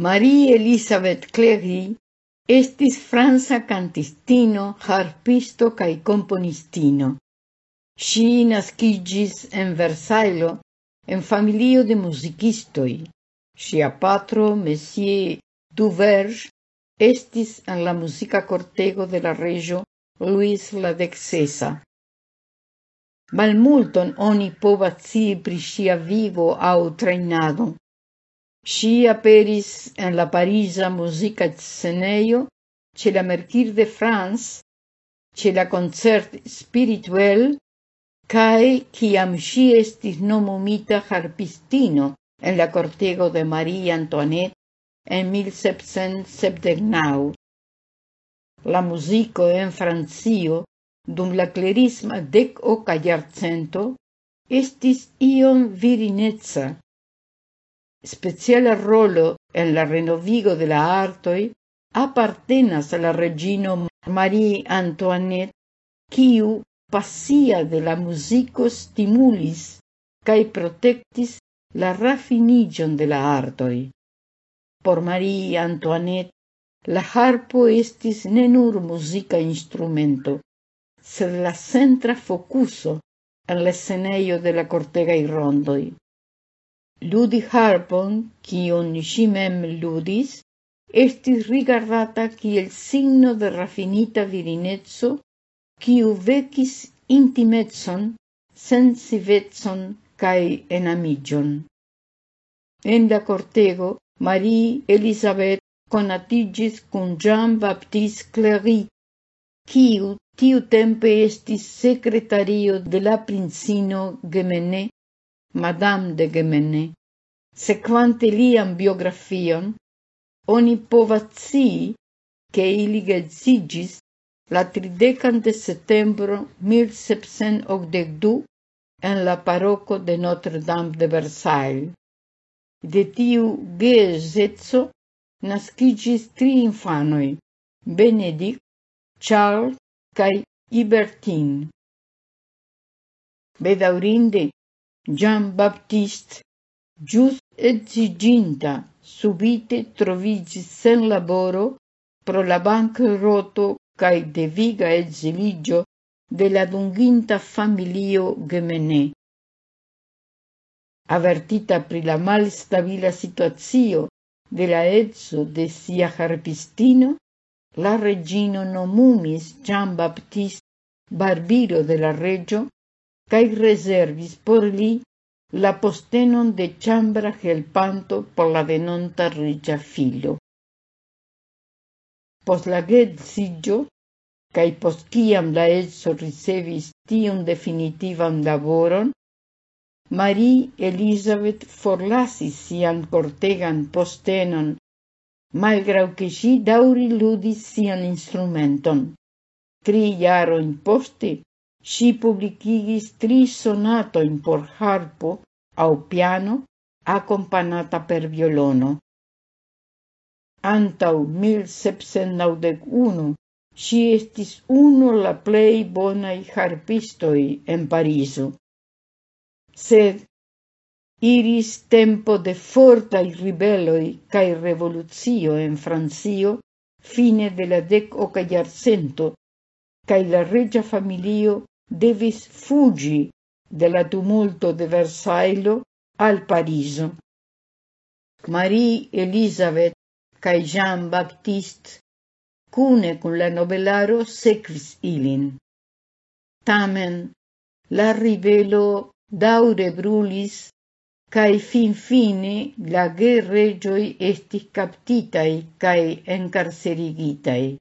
Marie-Elisabeth Cléry estis franca cantistino, harpisto cae componistino. Si nascigis en Versajlo en familio de musicistoi. Sia patro, Monsieur Duverge, estis en la musica cortego de la regio Luis la Dexesa. Malmulton oni povas scii pri sia vivo au trainado. Si aperis en la Parisa musica sceneio, ce la Mercure de France, ce la Concert Spirituel cae ciam si estis nomumita harpistino en la cortego de Marie Antoinette en 1779. La musico en Francio dum la dec o jarcento estis ion virinezza, speciala rolo en la renovigo de la artoi appartenas a la regino Marie Antoinette, quiu passia de la musico stimulis cae protectis la raffinigion de la artoi. Por Marie Antoinette, la harpo estis ne nur musica instrumento, sed la centra focuso en l'esceneio de la cortegai rondoi. Ludi harpon, kion si mem ludis, estis rigardata kiel signo de rafinita virinezzo, kiu vecis intimetson, sensivetson cae enamigion. En la cortego, Marie Elisabeth conatigis cun Jean Baptiste Clery, kiu tiu tempe estis secretario de la princino Gemene Madame de Gemene, sequante liam biografion, oni povazzi che ili gezigis la tridecan de setembro 1782 en la paroco de Notre-Dame de Versailles. De tiu geedzezzo nascigis tri infanoi, Benedict, Charles cae Ibertin. Bedaurinde, Jean-Baptiste, ĵus exiginta, subite trovigis sen laboro pro la bankroto cae deviga exiligio de la dunginta familio Gemene. Avertita pri la mal stabila situazio de la etso de sia harpistino, la regino nomumis Jean-Baptiste barbiro de la regio cae reservis por li la postenon de chambra helpanto por la venonta riĉa filo. Post la geedziĝo kaj post kiam la edzo ricevis tiun definitivan laboron, Marie Elizabeth forlasis sian cortegan postenon, malgrau ke si dauri ludis sian instrumenton. Tri jarojn poste si publicigis tri sonatojn por harpo au piano, accompagnata per violono. Antau 1791 si estis uno la plei bonai harpistoi en Parizo. Sed iris tempo de fortai ribeloj cae revoluzio en Francio fine de la dekoka jarcento cae la regia familio devis fugi de la tumulto de Versailles al Pariso. Marie Elisabeth cae Jean Baptiste cune cun la novellaro sekvis ilin. Tamen, la rivelo daure brulis cae fin fine la guerregioi estis captitai cae encarcerigitai.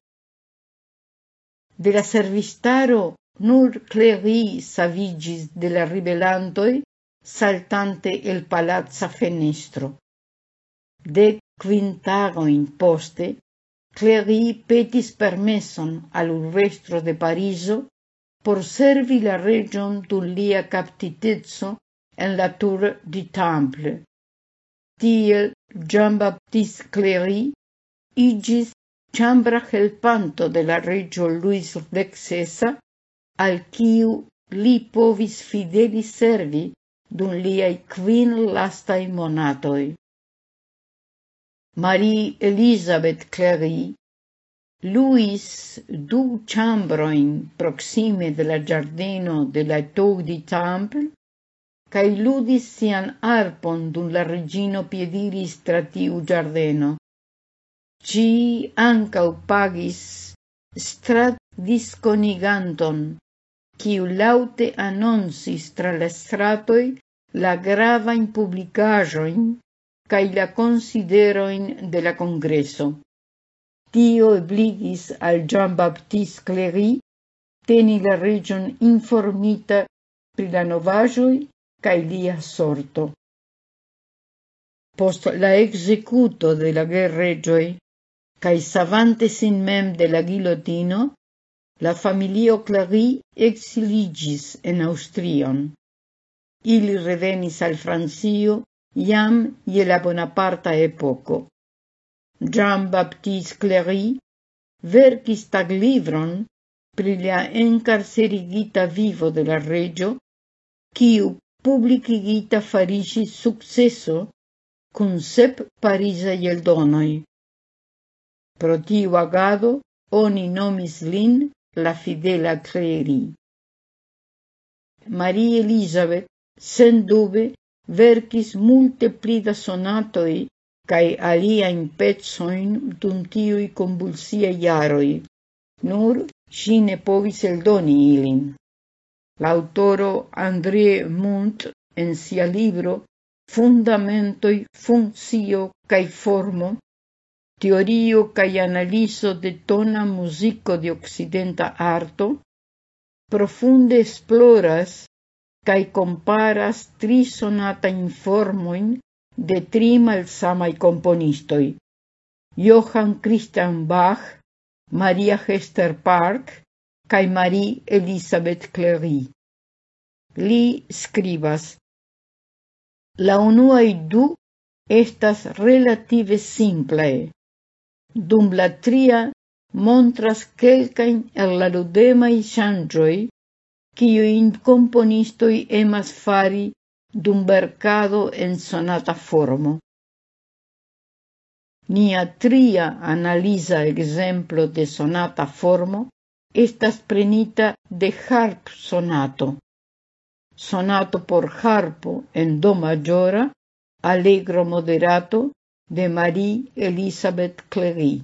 De la servistaro Nur cleri savigis de la ribelantoi saltante el palazza fenestro. De quintagojn poste, cleri petis permesson al urvestro de Pariso por servi la region dun lia captitezzo en la tour di Temple. Tiel Jean-Baptiste Clery igis chambra helpanto de la regio Luis Vexesa al quiu li povis fideli servi dun liai quin lastai monatoi. Marie Elizabeth Clary luis du chambroin proxime de la giardino de la Tour di Temple cae ludis sian arpon dun la regino piediris tra tiu giardeno. Ci ancau pagis strat disconiganton quiu laute annonsis tra la stratoi la gravain publicajoin cae la consideroin de la congresso. Tio obligis al Jean-Baptiste Cléry teni la region informita pri la novajoi cae lia sorto. Post la executo de la guerregioi, cae savante sin mem de la guillotino, La familio Clary exiligis en Austrion. Ili revenis al Francio iam je la Bonaparta epoco. Jean-Baptiste Clary verkis taglivron pri la encarcerigita vivo de la regio, quiu publicigita fariĝis successo cun sep Parisa eldonoj. Pro tiu agado oni nomis lin la fidela creeri. Marie Elisabeth, sen dube, verkis multe plida sonatoi cae alia in pezzoin dum tiui convulsia iaroi, nur si ne povis eldoni ilin. L'autoro André Munt en sia libro Fundamentoi, funzio cae formo Teorio cae Analiso de Tona Musico de Occidenta Arto profunde esploras cae comparas tri sonata informoin de tri malsamai componistoi, Johann Christian Bach, Maria Hester Park, cae Marie Elisabeth Clery. Li scribas, La unuae du estas relative simple. Dum la tria montras quelcain el la ludemai changioi, cio in componistoi emas fari dum mercado en sonata formo. Nia tria analisa exemplo de sonata formo estas prenita de harp sonato. Sonato por harpo en do majora, allegro moderato de Marie-Elisabeth Cléry.